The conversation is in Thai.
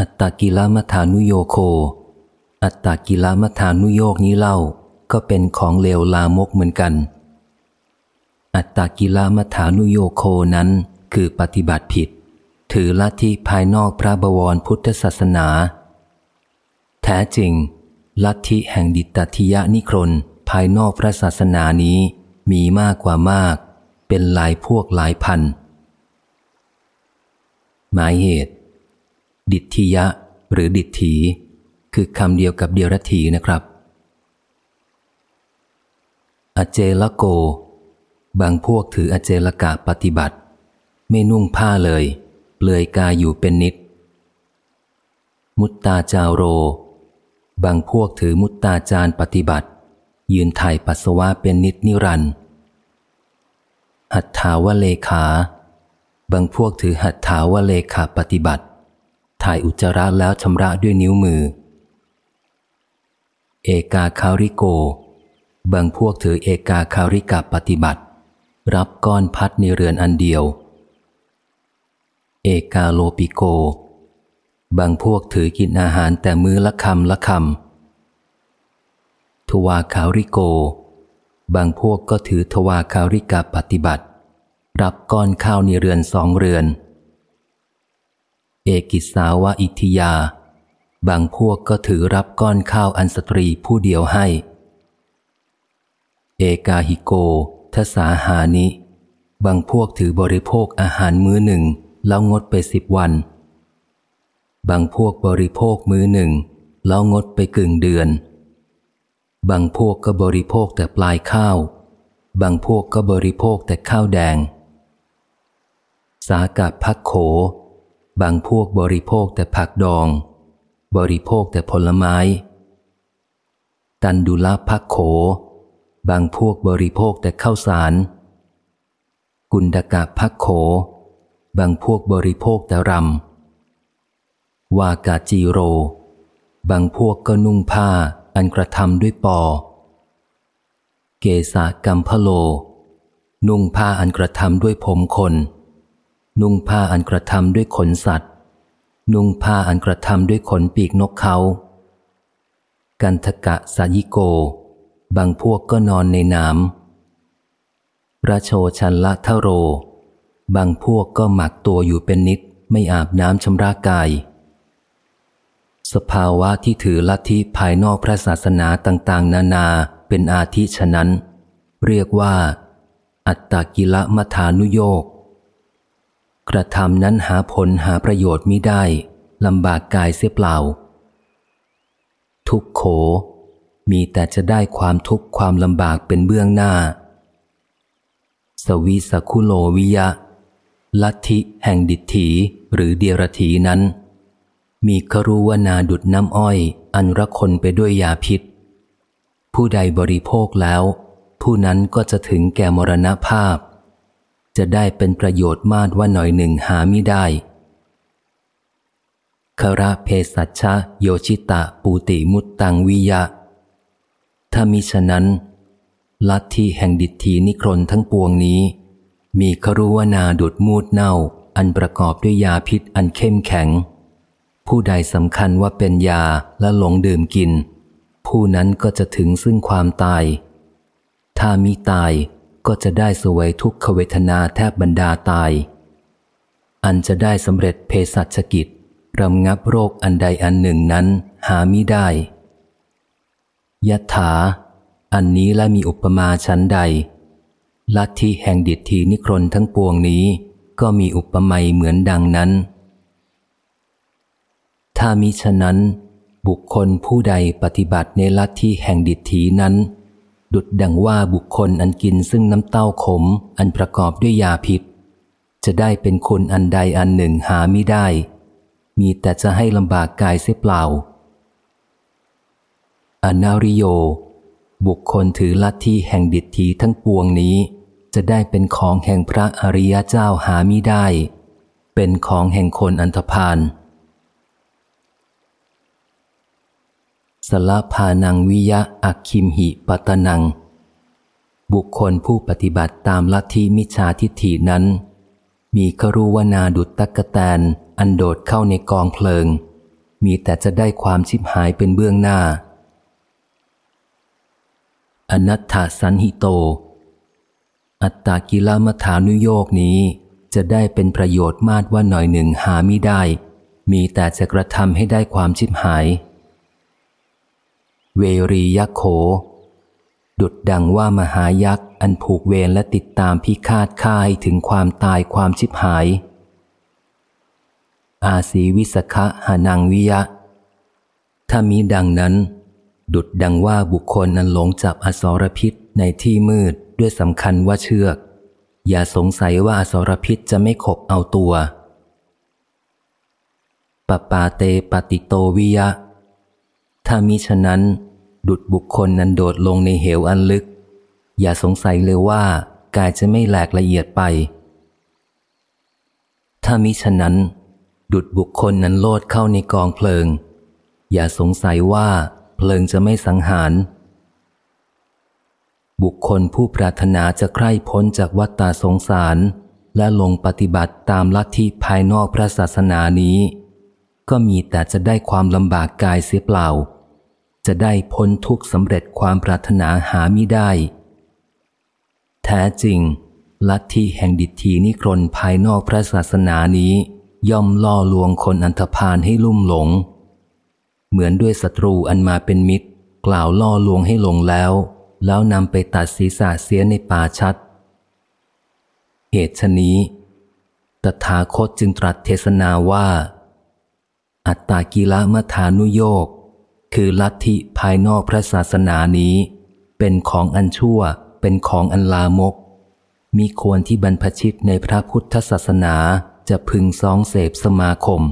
อัตตกิลมัฐานุโยโค อัตตกิลมัฐานุโยกนี้เล่าก็เป็นของเลวลามกเหมือนกัน อัตตกิลมัฐานุโยโคนั้นคือปฏิบัติผิด ถือลัทธิภายนอกพระบวรพุทธศาสนา แท้จริง ลัทธิแห่งติตถิยนิครนถ์ภายนอกพระศาสนานี้มีมากกว่ามาก เป็นหลายพวกหลายพัน หมายเหตุ ดิทิยะ หรือดิถี คือคำเดียวกับเดียรถีนะครับ อเจลโก บางพวกถืออเจลกะปฏิบัติ ไม่นุ่งผ้าเลย เปลือยกายอยู่เป็นนิด มุตตาจาโร บางพวกถือมุตตาจารปฏิบัติ ยืนถ่ายปัสสาวะเป็นนิดนิรันดร์หัตถาวเลขา บางพวกถือหัตถาวเลขาปฏิบัติ ถ่ายอุจจาระแล้วชำระด้วยนิ้วมือ เอกาคาริโก บางพวกถือเอกาคาริกาปฏิบัติ รับก้อนพัดในเรือนอันเดียว เอกาโลปิโก บางพวกถือกินอาหารแต่มือละคำละคำทวาคาริโก บางพวกก็ถือทวาคาริกาปฏิบัติ รับก้อนข้าวในเรือนสองเรือน กิสาวะอิทิยา บางพวกก็ถือรับก้อนข้าวอันสตรีผู้เดียวให้ เอกาหิโกทสาหานิ บางพวกถือบริโภคอาหารมื้อหนึ่งแล้วงดไปสิบวัน บางพวกบริโภคมื้อหนึ่งแล้วงดไปกึ่งเดือน บางพวกก็บริโภคแต่ปลายข้าว บางพวกก็บริโภคแต่ข้าวแดง สากับพักโข บางพวกบริโภคแต่ผักดอง บริโภคแต่ผลไม้ ตันดุลพักโข บางพวกบริโภคแต่ข้าวสาร กุนดกะพักโข บางพวกบริโภคแต่รำ วากาจีโร บางพวกก็นุ่งผ้าอันกระทำด้วยปอ เกสากัมพโล นุ่งผ้าอันกระทำด้วยผมคน นุ่งผ้าอันกระทำด้วยขนสัตว์ นุ่งผ้าอันกระทำด้วยขนปีกนกเขา กันทกะสายิโก บางพวกก็นอนในน้ำระโชชันละทะโร บางพวกก็หมักตัวอยู่เป็นนิดไม่อาบน้ำชำระกาย สภาวะที่ถือลัทธิภายนอกพระศาสนาต่างๆ นานาเป็นอาทิฉะนั้น เรียกว่า อัตตกิละมัฐานุโยก กระทำนั้นหาผลหาประโยชน์มิได้ลำบากกายเสียเปล่า ทุกโข มีแต่จะได้ความทุกข์ความลำบากเป็นเบื้องหน้า สวิสคุโลวิยะ ลัทธิแห่งดิถีหรือเดียรถีนั้น มีครูวนาดุดน้ำอ้อย อันระคนไปด้วยยาพิษ ผู้ใดบริโภคแล้ว ผู้นั้นก็จะถึงแก่มรณภาพ จะได้เป็นประโยชน์มากว่าหน่อยหนึ่งหาไม่ได้คระเพสัชะโยชิตะปูติมุตตังวิยะ ถ้ามิฉะนั้น ลัทธิแห่งดิถีนิครนทั้งปวงนี้ มีครุวนาดุดมูดเน่า อันประกอบด้วยยาพิษอันเข้มแข็ง ผู้ใดสำคัญว่าเป็นยาและหลงดื่มกิน ผู้นั้นก็จะถึงซึ่งความตาย ถ้ามีตาย ก็จะได้สวยทุกขเวทนาแทบบรรดาตาย อันจะได้สำเร็จเภสัชกิจรำงับโรคอันใดอันหนึ่งนั้นหามิได้ยถา อันนี้และมีอุปมาชั้นใด ลัทธิแห่งดิถีนิครนทั้งปวงนี้ ก็มีอุปมาเหมือนดังนั้น ถ้ามิฉะนั้น บุคคลผู้ใดปฏิบัติในลัทธิแห่งดิถีนั้น ดุดดังว่าบุคคลอันกินซึ่งน้ำเต้าขม อันประกอบด้วยยาพิษ จะได้เป็นคนอันใดอันหนึ่งหาไม่ได้ มีแต่จะให้ลำบากกายเสียเปล่า อนาริโย บุคคลถือลัทธิแห่งดิถีทั้งปวงนี้ จะได้เป็นของแห่งพระอริยเจ้าหาไมิได้ เป็นของแห่งคนอันธพาล สละพานังวิยะอักคิมหิปตนัง บุคคลผู้ปฏิบัติตามลัทธิมิจฉาทิฏฐินั้น มีครุวนาดุตตะกะแตนอันโดดเข้าในกองเพลิง มีแต่จะได้ความชิบหายเป็นเบื้องหน้า อนัตถสันหิโต อัตตากิลมัฐานุโยกนี้จะได้เป็นประโยชน์มากว่าหน่อยหนึ่งหาไม่ได้ มีแต่จะกระทำให้ได้ความชิบหาย เวรียักโข ดุดดังว่ามหายักษ์อันผูกเวรและติดตามพิฆาตค่ายถึงความตายความชิบหาย อาศีวิสขะหานังวิยะ ถ้ามีดังนั้น ดุดดังว่าบุคคลนั้นหลงจับอสรพิษในที่มืดด้วยสำคัญว่าเชือก อย่าสงสัยว่าอสรพิษจะไม่ขบเอาตัวปปาเตปติโตวิยะ ถ้ามิฉะนั้น ดุดบุคคลนั้นโดดลงในเหวอันลึก อย่าสงสัยเลยว่ากายจะไม่แหลกละเอียดไป ถ้ามิฉะนั้น ดุดบุคคลนั้นโลดเข้าในกองเพลิง อย่าสงสัยว่าเพลิงจะไม่สังหาร บุคคลผู้ปรารถนาจะใคร่พ้นจากวัฏฏาสงสาร และลงปฏิบัติตามลัทธิภายนอกพระศาสนานี้ ก็มีแต่จะได้ความลำบากกายเสียเปล่า จะได้พ้นทุกสำเร็จความปรารถนาหามิได้ แท้จริง ลัทธิแห่งดิทีนิครนภายนอกพระศาสนานี้ ย่อมล่อลวงคนอันธพาลให้ลุ่มหลง เหมือนด้วยศัตรูอันมาเป็นมิตร กล่าวล่อลวงให้หลงแล้ว แล้วนำไปตัดศีรษะเสียในป่าชัด เหตุชนี้ ตถาคตจึงตรัสเทศนาว่า อัตตากิละมัฐานุโยก คือลัทธิภายนอกพระศาสนานี้ เป็นของอันชั่ว เป็นของอันลามก มีควรที่บรรพชิตในพระพุทธศาสนาจะพึงซองเสพสมาคม